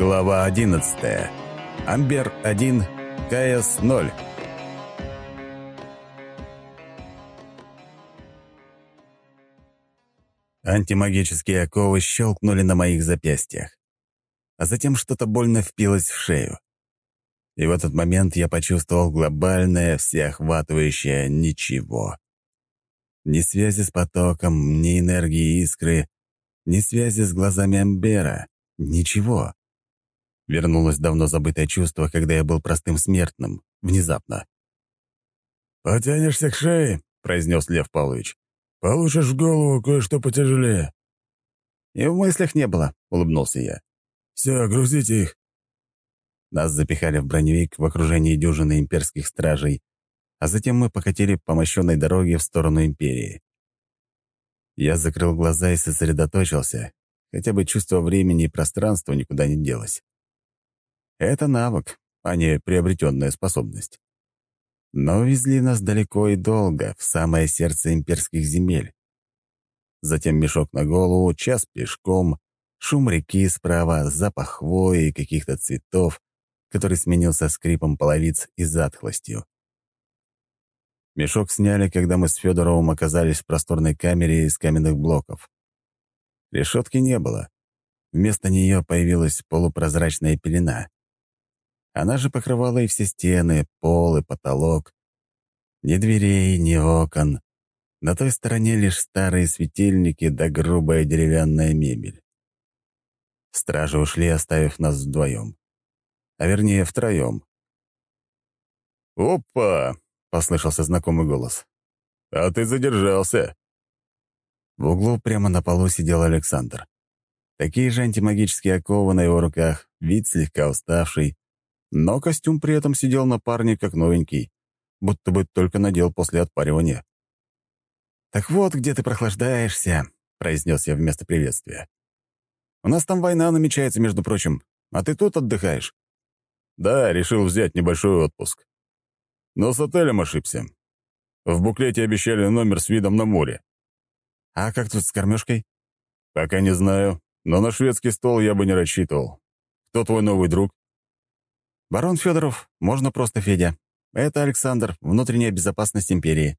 Глава 11. Амбер 1, КС 0. Антимагические оковы щелкнули на моих запястьях, а затем что-то больно впилось в шею. И в этот момент я почувствовал глобальное, всеохватывающее ничего. Ни связи с потоком, ни энергии искры, ни связи с глазами Амбера, ничего. Вернулось давно забытое чувство, когда я был простым смертным, внезапно. «Потянешься к шее», — произнес Лев Павлович. «Получишь в голову кое-что потяжелее». «И в мыслях не было», — улыбнулся я. «Все, грузите их». Нас запихали в броневик в окружении дюжины имперских стражей, а затем мы покатили по мощенной дороге в сторону империи. Я закрыл глаза и сосредоточился, хотя бы чувство времени и пространства никуда не делось. Это навык, а не приобретенная способность. Но везли нас далеко и долго, в самое сердце имперских земель. Затем мешок на голову, час пешком, шум реки справа, запах хвои и каких-то цветов, который сменился скрипом половиц и затхлостью. Мешок сняли, когда мы с Федоровым оказались в просторной камере из каменных блоков. Решетки не было. Вместо нее появилась полупрозрачная пелена. Она же покрывала и все стены, пол и потолок. Ни дверей, ни окон. На той стороне лишь старые светильники да грубая деревянная мебель. Стражи ушли, оставив нас вдвоем. А вернее, втроем. «Опа!» — послышался знакомый голос. «А ты задержался!» В углу прямо на полу сидел Александр. Такие же антимагические оковы на его руках, вид слегка уставший, но костюм при этом сидел на парне как новенький, будто бы только надел после отпаривания. «Так вот, где ты прохлаждаешься», — произнес я вместо приветствия. «У нас там война намечается, между прочим, а ты тут отдыхаешь». «Да, решил взять небольшой отпуск. Но с отелем ошибся. В буклете обещали номер с видом на море». «А как тут с кормежкой?» «Пока не знаю, но на шведский стол я бы не рассчитывал. Кто твой новый друг?» «Барон Федоров, можно просто Федя. Это Александр, внутренняя безопасность империи».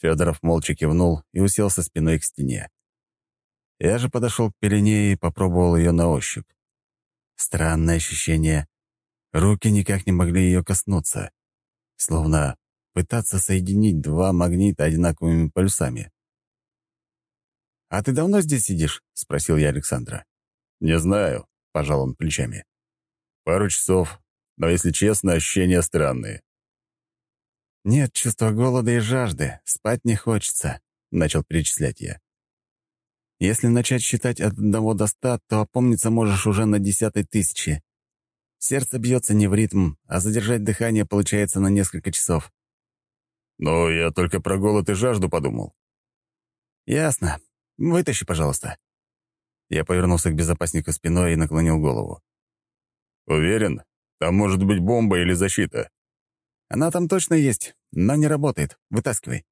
Федоров молча кивнул и уселся спиной к стене. Я же подошел к пелене и попробовал ее на ощупь. Странное ощущение. Руки никак не могли ее коснуться. Словно пытаться соединить два магнита одинаковыми полюсами. «А ты давно здесь сидишь?» — спросил я Александра. «Не знаю», — пожал он плечами. Пару часов, но, если честно, ощущения странные. «Нет чувства голода и жажды, спать не хочется», — начал перечислять я. «Если начать считать от одного до ста, то опомниться можешь уже на десятой тысячи. Сердце бьется не в ритм, а задержать дыхание получается на несколько часов». «Ну, я только про голод и жажду подумал». «Ясно. Вытащи, пожалуйста». Я повернулся к безопаснику спиной и наклонил голову. «Уверен? Там может быть бомба или защита». «Она там точно есть, но не работает. Вытаскивай».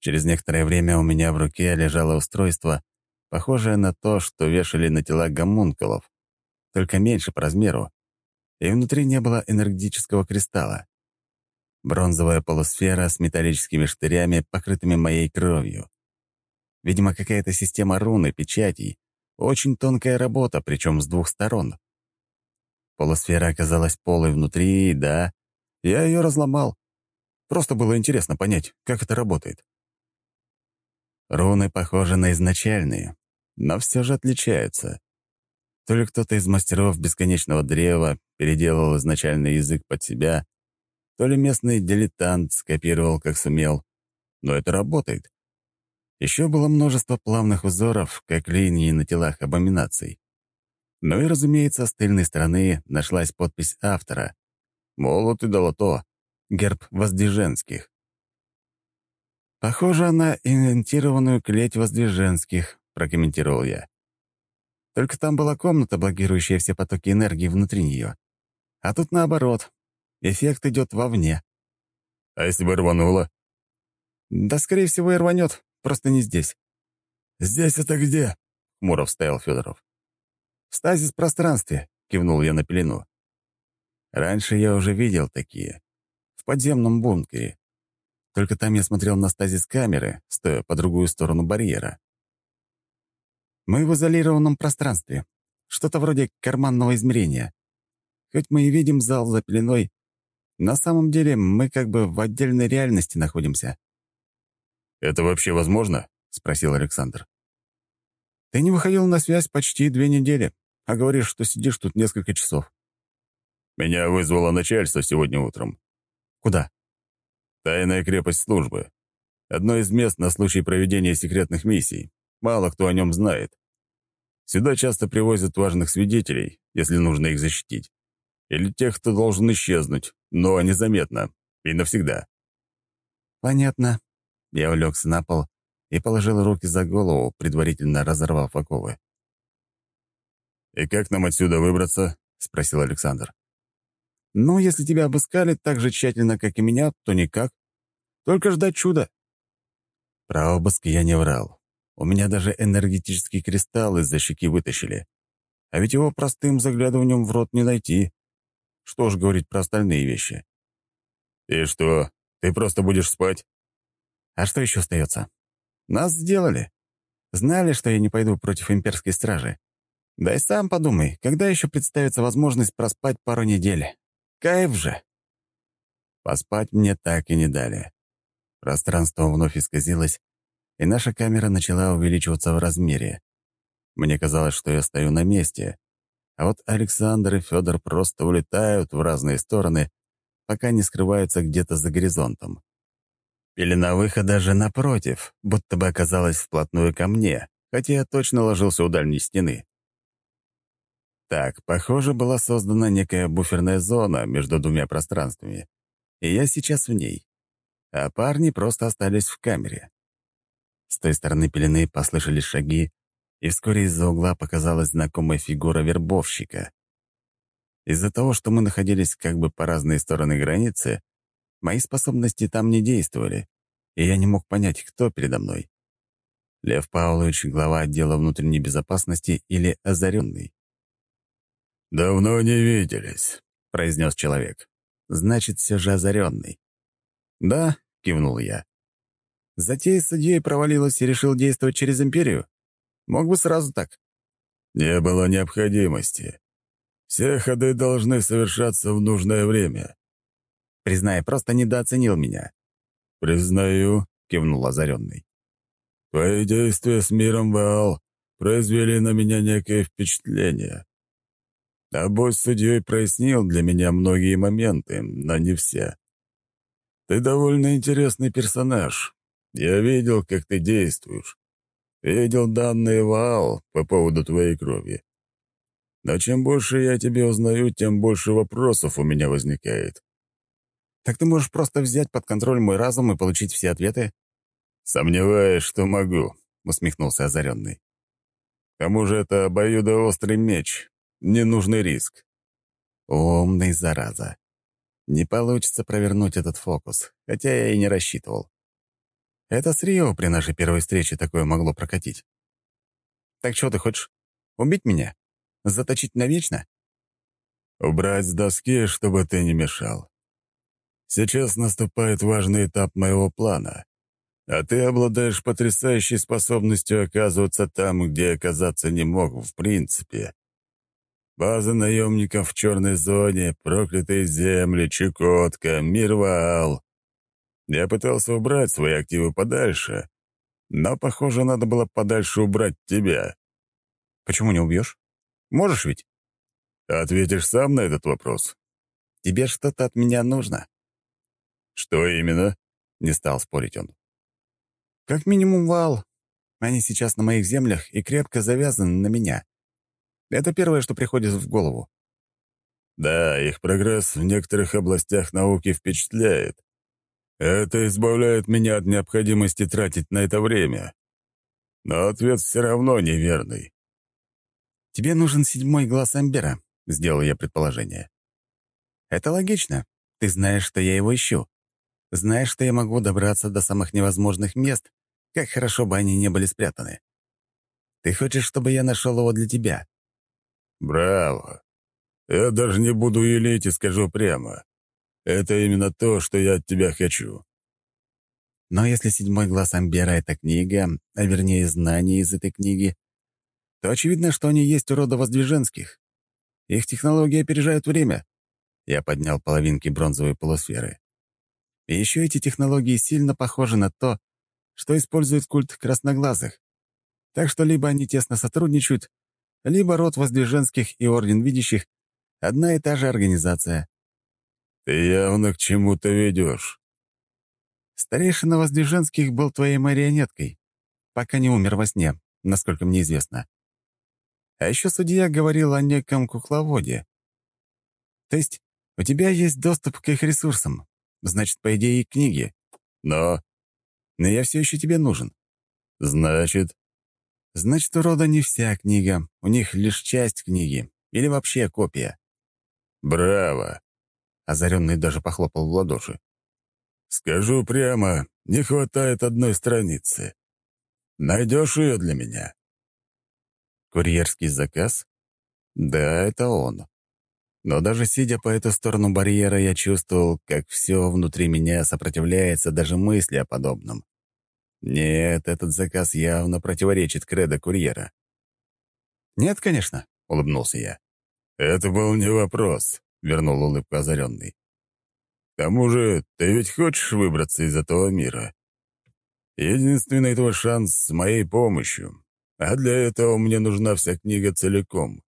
Через некоторое время у меня в руке лежало устройство, похожее на то, что вешали на тела гомункулов, только меньше по размеру, и внутри не было энергетического кристалла. Бронзовая полусфера с металлическими штырями, покрытыми моей кровью. Видимо, какая-то система руны, печатей. Очень тонкая работа, причем с двух сторон. Полусфера оказалась полой внутри, да, я ее разломал. Просто было интересно понять, как это работает. Руны похожи на изначальные, но все же отличаются. То ли кто-то из мастеров бесконечного древа переделал изначальный язык под себя, то ли местный дилетант скопировал, как сумел. Но это работает. Еще было множество плавных узоров, как линии на телах абоминаций. Ну и, разумеется, с тыльной стороны нашлась подпись автора. «Молот и долото. Герб Воздвиженских». «Похоже на инвентированную клеть Воздвиженских», — прокомментировал я. «Только там была комната, блокирующая все потоки энергии внутри нее. А тут наоборот. Эффект идет вовне». «А если бы рвануло?» «Да, скорее всего, и рванет, просто не здесь». «Здесь это где?» — хмуро вставил Федоров. «В стазис пространстве», — кивнул я на пелену. Раньше я уже видел такие. В подземном бункере. Только там я смотрел на стазис камеры, стоя по другую сторону барьера. Мы в изолированном пространстве. Что-то вроде карманного измерения. Хоть мы и видим зал за пеленой, на самом деле мы как бы в отдельной реальности находимся. «Это вообще возможно?» — спросил Александр. «Ты не выходил на связь почти две недели, а говоришь, что сидишь тут несколько часов». «Меня вызвало начальство сегодня утром». «Куда?» «Тайная крепость службы. Одно из мест на случай проведения секретных миссий. Мало кто о нем знает. Сюда часто привозят важных свидетелей, если нужно их защитить. Или тех, кто должен исчезнуть, но незаметно и навсегда. «Понятно». Я улегся на пол и положил руки за голову, предварительно разорвав оковы. «И как нам отсюда выбраться?» — спросил Александр. «Ну, если тебя обыскали так же тщательно, как и меня, то никак. Только ждать чуда». Про обыск я не врал. У меня даже энергетический кристалл из-за щеки вытащили. А ведь его простым заглядыванием в рот не найти. Что ж говорить про остальные вещи? «И что, ты просто будешь спать?» «А что еще остается? Нас сделали. Знали, что я не пойду против имперской стражи. Да и сам подумай, когда еще представится возможность проспать пару недель? Кайф же!» Поспать мне так и не дали. Пространство вновь исказилось, и наша камера начала увеличиваться в размере. Мне казалось, что я стою на месте, а вот Александр и Федор просто улетают в разные стороны, пока не скрываются где-то за горизонтом. Пелена выхода же напротив, будто бы оказалась вплотную ко мне, хотя я точно ложился у дальней стены. Так, похоже, была создана некая буферная зона между двумя пространствами, и я сейчас в ней. А парни просто остались в камере. С той стороны пелены послышались шаги, и вскоре из-за угла показалась знакомая фигура вербовщика. Из-за того, что мы находились как бы по разные стороны границы, мои способности там не действовали, и я не мог понять, кто передо мной. Лев Павлович, глава отдела внутренней безопасности или озаренный. «Давно не виделись», — произнес человек. «Значит, все же озаренный». «Да», — кивнул я. Затея с судьей провалилась и решил действовать через империю? Мог бы сразу так. Не было необходимости. Все ходы должны совершаться в нужное время. Признай, просто недооценил меня. «Признаю», — кивнул озаренный. «Твои действия с миром Ваал произвели на меня некое впечатление. А босс судьей прояснил для меня многие моменты, но не все. Ты довольно интересный персонаж. Я видел, как ты действуешь. Видел данные Ваал по поводу твоей крови. Но чем больше я тебе узнаю, тем больше вопросов у меня возникает. Так ты можешь просто взять под контроль мой разум и получить все ответы? Сомневаюсь, что могу, усмехнулся озаренный. К тому же это обоюдоострый меч. Ненужный риск. Умный, зараза. Не получится провернуть этот фокус, хотя я и не рассчитывал. Это с Рио при нашей первой встрече такое могло прокатить. Так что ты хочешь? Убить меня? Заточить навечно? Убрать с доски, чтобы ты не мешал. Сейчас наступает важный этап моего плана, а ты обладаешь потрясающей способностью оказываться там, где оказаться не мог в принципе. База наемников в черной зоне, проклятые земли, Чукотка, Мирваал. Я пытался убрать свои активы подальше, но, похоже, надо было подальше убрать тебя. Почему не убьешь? Можешь ведь? Ответишь сам на этот вопрос. Тебе что-то от меня нужно. Что именно? Не стал спорить он. Как минимум вал. Они сейчас на моих землях и крепко завязаны на меня. Это первое, что приходит в голову. Да, их прогресс в некоторых областях науки впечатляет. Это избавляет меня от необходимости тратить на это время. Но ответ все равно неверный. «Тебе нужен седьмой глаз Амбера», — сделал я предположение. «Это логично. Ты знаешь, что я его ищу. Знаешь, что я могу добраться до самых невозможных мест, как хорошо бы они не были спрятаны. Ты хочешь, чтобы я нашел его для тебя. «Браво! Я даже не буду юлить и скажу прямо. Это именно то, что я от тебя хочу». Но если седьмой глаз Амбера — это книга, а вернее знания из этой книги, то очевидно, что они есть у рода Воздвиженских. Их технологии опережают время. Я поднял половинки бронзовой полусферы. И еще эти технологии сильно похожи на то, что использует культ красноглазых. Так что либо они тесно сотрудничают, либо род Воздвиженских и Орден Видящих — одна и та же организация. «Ты явно к чему-то ведешь». Старейшина Воздвиженских был твоей марионеткой, пока не умер во сне, насколько мне известно. А еще судья говорил о неком кукловоде. То есть у тебя есть доступ к их ресурсам, значит, по идее, и книги. Но... Но я все еще тебе нужен. Значит? Значит, у рода не вся книга, у них лишь часть книги. Или вообще копия. Браво! Озаренный даже похлопал в ладоши. Скажу прямо, не хватает одной страницы. Найдешь ее для меня? Курьерский заказ? Да, это он. Но даже сидя по эту сторону барьера, я чувствовал, как все внутри меня сопротивляется даже мысли о подобном. Нет, этот заказ явно противоречит кредо курьера. «Нет, конечно», — улыбнулся я. «Это был не вопрос», — вернул улыбку озаренный. «К тому же, ты ведь хочешь выбраться из этого мира? Единственный твой шанс с моей помощью, а для этого мне нужна вся книга целиком.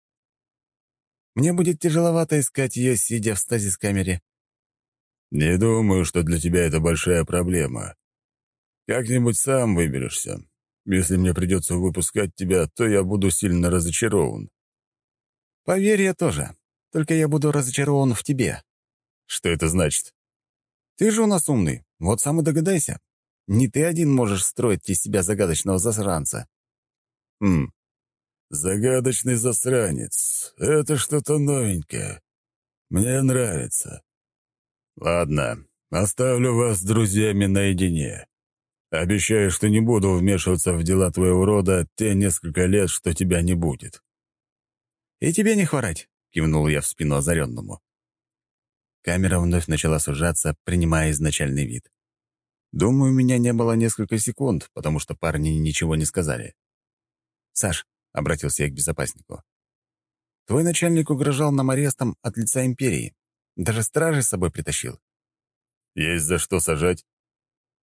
Мне будет тяжеловато искать ее, сидя в стазис-камере». «Не думаю, что для тебя это большая проблема. Как-нибудь сам выберешься. Если мне придется выпускать тебя, то я буду сильно разочарован». «Поверь, я тоже. Только я буду разочарован в тебе». «Что это значит?» «Ты же у нас умный. Вот сам и догадайся. Не ты один можешь строить из себя загадочного засранца». «Хм, «Загадочный засранец. Это что-то новенькое. Мне нравится. Ладно, оставлю вас с друзьями наедине. Обещаю, что не буду вмешиваться в дела твоего рода те несколько лет, что тебя не будет». «И тебе не хворать», — кивнул я в спину озаренному. Камера вновь начала сужаться, принимая изначальный вид. Думаю, меня не было несколько секунд, потому что парни ничего не сказали. «Саш, — обратился я к безопаснику. «Твой начальник угрожал нам арестом от лица империи. Даже стражи с собой притащил». «Есть за что сажать?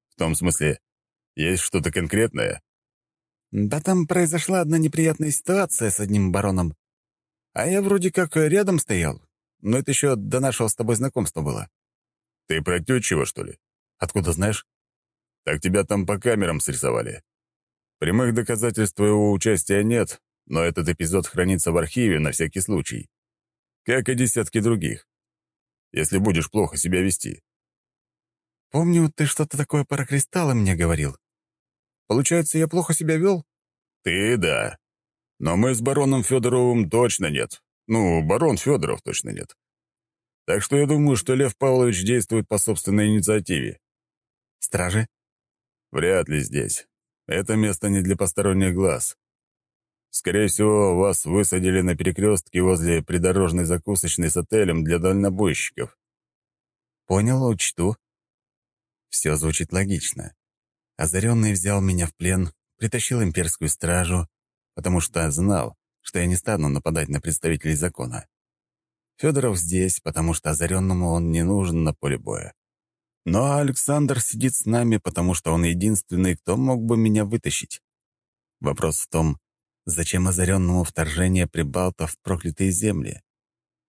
В том смысле, есть что-то конкретное?» «Да там произошла одна неприятная ситуация с одним бароном. А я вроде как рядом стоял, но это еще до нашего с тобой знакомства было». «Ты про тетчего, что ли?» «Откуда знаешь?» «Так тебя там по камерам срисовали. Прямых доказательств твоего участия нет, но этот эпизод хранится в архиве на всякий случай. Как и десятки других. Если будешь плохо себя вести. «Помню, ты что-то такое про кристаллы мне говорил. Получается, я плохо себя вел?» «Ты — да. Но мы с бароном Федоровым точно нет. Ну, барон Федоров точно нет. Так что я думаю, что Лев Павлович действует по собственной инициативе». «Стражи?» «Вряд ли здесь. Это место не для посторонних глаз. Скорее всего, вас высадили на перекрестке возле придорожной закусочной с отелем для дальнобойщиков. Понял, учту. Все звучит логично. Озаренный взял меня в плен, притащил имперскую стражу, потому что знал, что я не стану нападать на представителей закона. Федоров здесь, потому что озаренному он не нужен на поле боя. Но Александр сидит с нами, потому что он единственный, кто мог бы меня вытащить. Вопрос в том, зачем озаренному вторжение прибалтов в проклятые земли?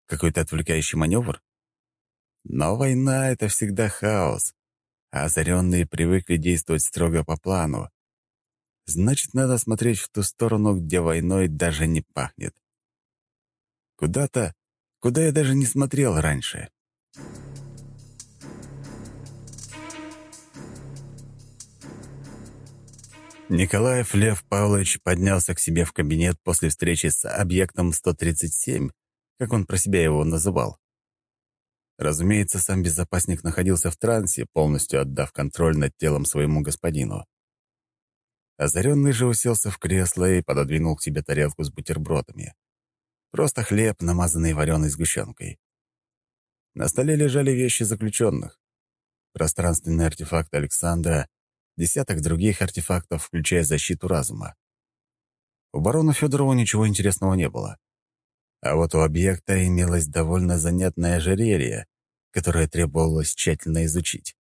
Какой-то отвлекающий маневр? Но война — это всегда хаос, а озаренные привыкли действовать строго по плану. Значит, надо смотреть в ту сторону, где войной даже не пахнет. Куда-то, куда я даже не смотрел раньше. Николаев Лев Павлович поднялся к себе в кабинет после встречи с объектом 137, как он про себя его называл. Разумеется, сам безопасник находился в трансе, полностью отдав контроль над телом своему господину. Озаренный же уселся в кресло и пододвинул к себе тарелку с бутербродами. Просто хлеб, намазанный вареной сгущенкой. На столе лежали вещи заключенных. Пространственный артефакт Александра, десяток других артефактов, включая защиту разума. У барона Федорова ничего интересного не было. А вот у объекта имелось довольно занятное ожерелье, которое требовалось тщательно изучить.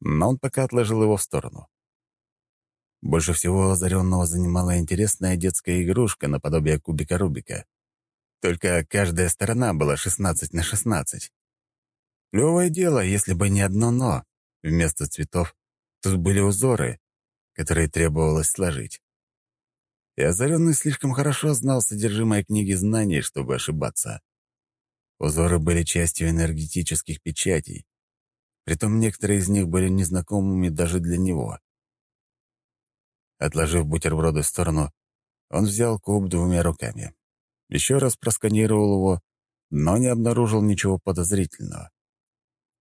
Но он пока отложил его в сторону. Больше всего озаренного занимала интересная детская игрушка наподобие кубика Рубика. Только каждая сторона была 16 на 16. Клевое дело, если бы не одно «но». Вместо цветов тут были узоры, которые требовалось сложить. И озаренный слишком хорошо знал содержимое книги знаний, чтобы ошибаться. Узоры были частью энергетических печатей. Притом некоторые из них были незнакомыми даже для него. Отложив бутерброды в сторону, он взял куб двумя руками. Еще раз просканировал его, но не обнаружил ничего подозрительного.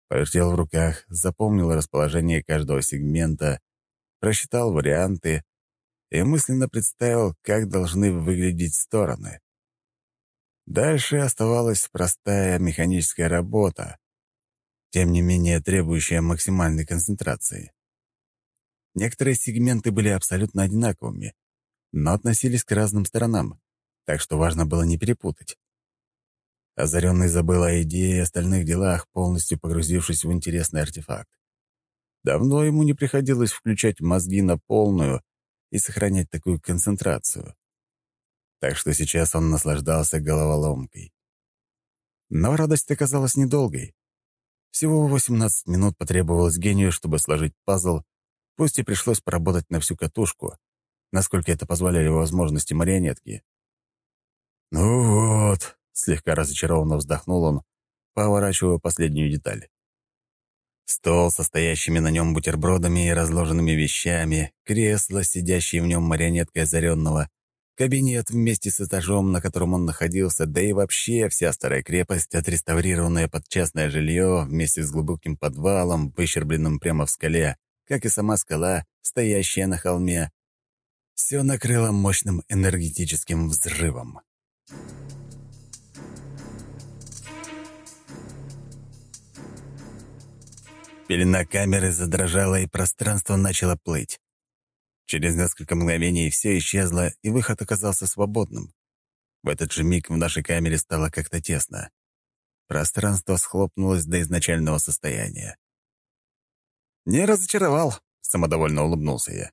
Повертел в руках, запомнил расположение каждого сегмента, просчитал варианты, и мысленно представил, как должны выглядеть стороны. Дальше оставалась простая механическая работа, тем не менее требующая максимальной концентрации. Некоторые сегменты были абсолютно одинаковыми, но относились к разным сторонам, так что важно было не перепутать. Озаренный забыл о идее и остальных делах, полностью погрузившись в интересный артефакт. Давно ему не приходилось включать мозги на полную и сохранять такую концентрацию. Так что сейчас он наслаждался головоломкой. Но радость оказалась недолгой. Всего 18 минут потребовалось гению, чтобы сложить пазл, пусть и пришлось поработать на всю катушку, насколько это позволяли возможности марионетки. «Ну вот», — слегка разочарованно вздохнул он, поворачивая последнюю деталь. Стол со стоящими на нем бутербродами и разложенными вещами, кресло, сидящее в нем марионеткой озаренного, кабинет вместе с этажом, на котором он находился, да и вообще вся старая крепость, отреставрированная под частное жилье, вместе с глубоким подвалом, выщербленным прямо в скале, как и сама скала, стоящая на холме. Все накрыло мощным энергетическим взрывом. Пелена камеры задрожала, и пространство начало плыть. Через несколько мгновений все исчезло, и выход оказался свободным. В этот же миг в нашей камере стало как-то тесно. Пространство схлопнулось до изначального состояния. «Не разочаровал», — самодовольно улыбнулся я.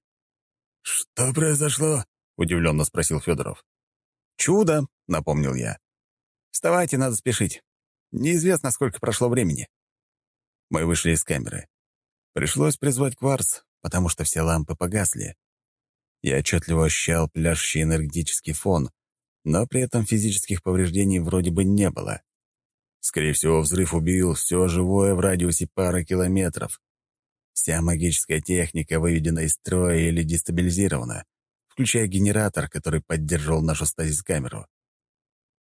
«Что произошло?» — удивленно спросил Федоров. «Чудо», — напомнил я. «Вставайте, надо спешить. Неизвестно, сколько прошло времени». Мы вышли из камеры. Пришлось призвать кварц, потому что все лампы погасли. Я отчетливо ощущал пляшущий энергетический фон, но при этом физических повреждений вроде бы не было. Скорее всего, взрыв убил все живое в радиусе пары километров. Вся магическая техника выведена из строя или дестабилизирована, включая генератор, который поддерживал нашу стазис-камеру.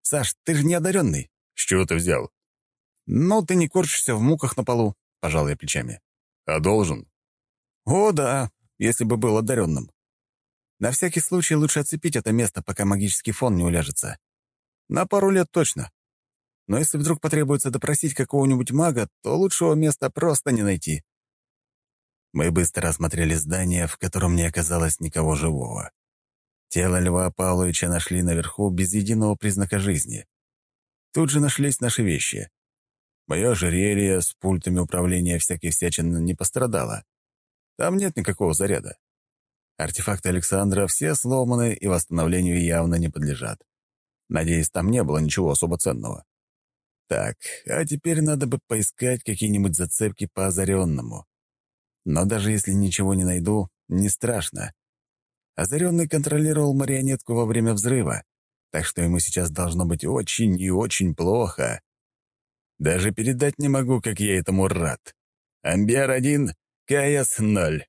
«Саш, ты же не одаренный!» «С чего ты взял?» «Ну, ты не корчишься в муках на полу», — пожал я плечами. «А должен?» «О, да, если бы был одаренным. На всякий случай лучше отцепить это место, пока магический фон не уляжется. На пару лет точно. Но если вдруг потребуется допросить какого-нибудь мага, то лучшего места просто не найти». Мы быстро осмотрели здание, в котором не оказалось никого живого. Тело Льва Павловича нашли наверху без единого признака жизни. Тут же нашлись наши вещи. Мое ожерелье с пультами управления всяких всячин не пострадало. Там нет никакого заряда. Артефакты Александра все сломаны и восстановлению явно не подлежат. Надеюсь, там не было ничего особо ценного. Так, а теперь надо бы поискать какие-нибудь зацепки по озаренному. Но даже если ничего не найду, не страшно. Озаренный контролировал марионетку во время взрыва, так что ему сейчас должно быть очень и очень плохо. Даже передать не могу, как я этому рад. Амбиар один, КС ноль.